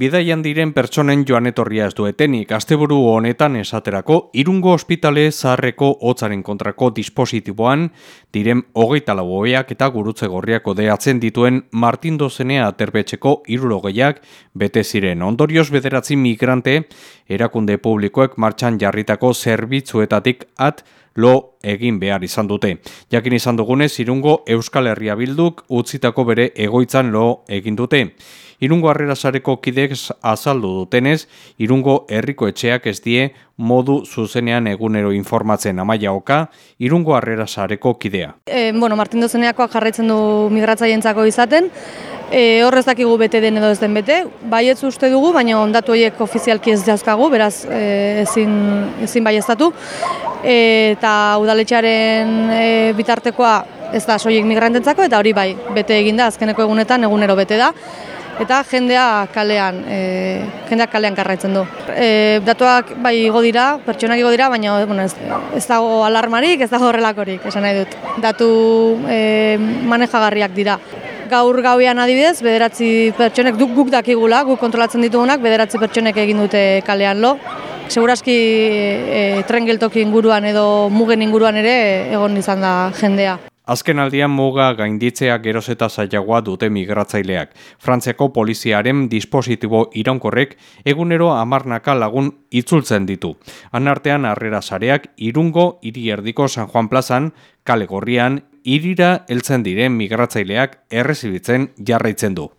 Bidaian diren pertsonen joan etorria ez duetenik, asteburu honetan esaterako, irungo ospitale zaharreko hotzaren kontrako dispositiboan, diren hogeita lauoeak eta gurutze gorriako deatzen dituen Martin Dozenea aterbetxeko irurogeiak, bete ziren. Ondorioz bederatzi migrante, erakunde publikoek martxan jarritako zerbitzuetatik at, lo egin behar izan dute. Jakin izan dugunez, irungo Euskal Herria Bilduk utzitako bere egoitzan lo egin dute. Irungo harrera sareko kidek azaldu dutenez, irungo herriko etxeak ez die modu zuzenean egunero informatzen amaia oka, irungo harrera sareko kidea. E, bueno, Martin Dozeneakoak jarraitzen du migratzaientzako izaten, e, horrez dakigu bete den edo ez den bete, baietz uste dugu, baina ondatu horiek ofizialki ez jauzkagu, beraz e, ezin, ezin bai E, eta udaletxearen e, bitartekoa ez da soiek migrantentzako, eta hori bai, bete eginda, azkeneko egunetan egunero bete da eta jendea kalean, e, jendeak kalean karraitzen du. E, datuak bai igo dira, pertsonak igo dira, baina bueno, ez, ez dago alarmarik, ez dago horrelakorik, esan nahi dut. Datu e, manejagarriak dira. Gaur gauean adibidez, bederatzi pertsonek duk guk dakigula, guk kontrolatzen ditugunak, bederatzi pertsonek egin dute kalean lo. Segurazki e, tren geltoki inguruan edo mugen inguruan ere egon izan da jendea. Azken aldian muga gainditzea geroz eta zailagoa dute migratzaileak. Frantziako poliziaren dispositibo iraunkorrek egunero amarnaka lagun itzultzen ditu. Anartean harrera sareak irungo hiri erdiko San Juan plazan, kale gorrian, irira heltzen diren migratzaileak errezibitzen jarraitzen du.